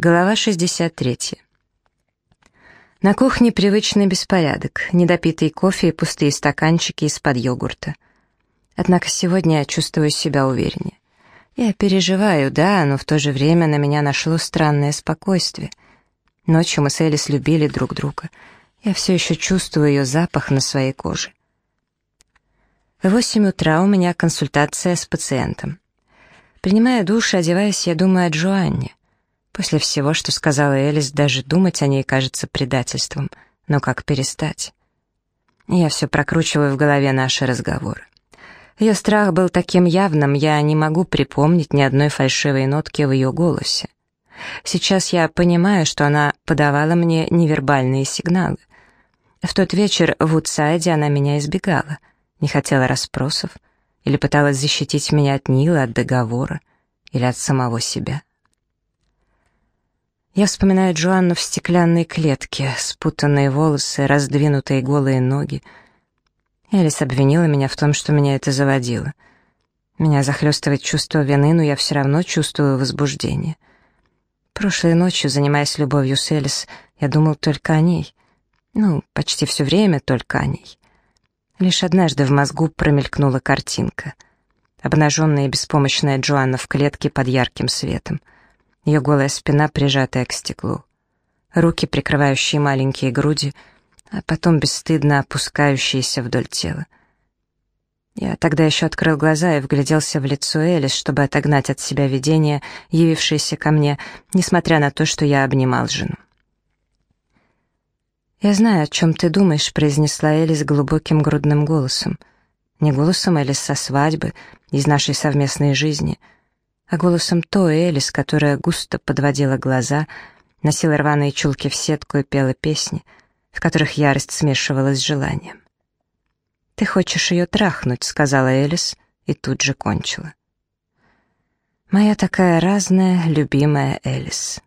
Глава 63. На кухне привычный беспорядок, недопитый кофе и пустые стаканчики из-под йогурта. Однако сегодня я чувствую себя увереннее. Я переживаю, да, но в то же время на меня нашло странное спокойствие. Ночью мы с Элис любили друг друга. Я все еще чувствую ее запах на своей коже. В восемь утра у меня консультация с пациентом. Принимая душ и одеваясь, я думаю о Джоанне. После всего, что сказала Элис, даже думать о ней кажется предательством. Но как перестать? Я все прокручиваю в голове наши разговоры. Ее страх был таким явным, я не могу припомнить ни одной фальшивой нотки в ее голосе. Сейчас я понимаю, что она подавала мне невербальные сигналы. В тот вечер в Утсайде она меня избегала, не хотела расспросов, или пыталась защитить меня от Нила, от договора, или от самого себя. Я вспоминаю Джоанну в стеклянной клетке, спутанные волосы, раздвинутые голые ноги. Элис обвинила меня в том, что меня это заводило. Меня захлестывает чувство вины, но я все равно чувствую возбуждение. Прошлой ночью, занимаясь любовью с Элис, я думал только о ней. Ну, почти все время только о ней. Лишь однажды в мозгу промелькнула картинка. Обнаженная и беспомощная Джоанна в клетке под ярким светом — ее голая спина, прижатая к стеклу, руки, прикрывающие маленькие груди, а потом бесстыдно опускающиеся вдоль тела. Я тогда еще открыл глаза и вгляделся в лицо Элис, чтобы отогнать от себя видение, явившееся ко мне, несмотря на то, что я обнимал жену. «Я знаю, о чем ты думаешь», — произнесла Элис глубоким грудным голосом. Не голосом Элис со свадьбы, из нашей совместной жизни — а голосом той Элис, которая густо подводила глаза, носила рваные чулки в сетку и пела песни, в которых ярость смешивалась с желанием. «Ты хочешь ее трахнуть», — сказала Элис, и тут же кончила. «Моя такая разная, любимая Элис».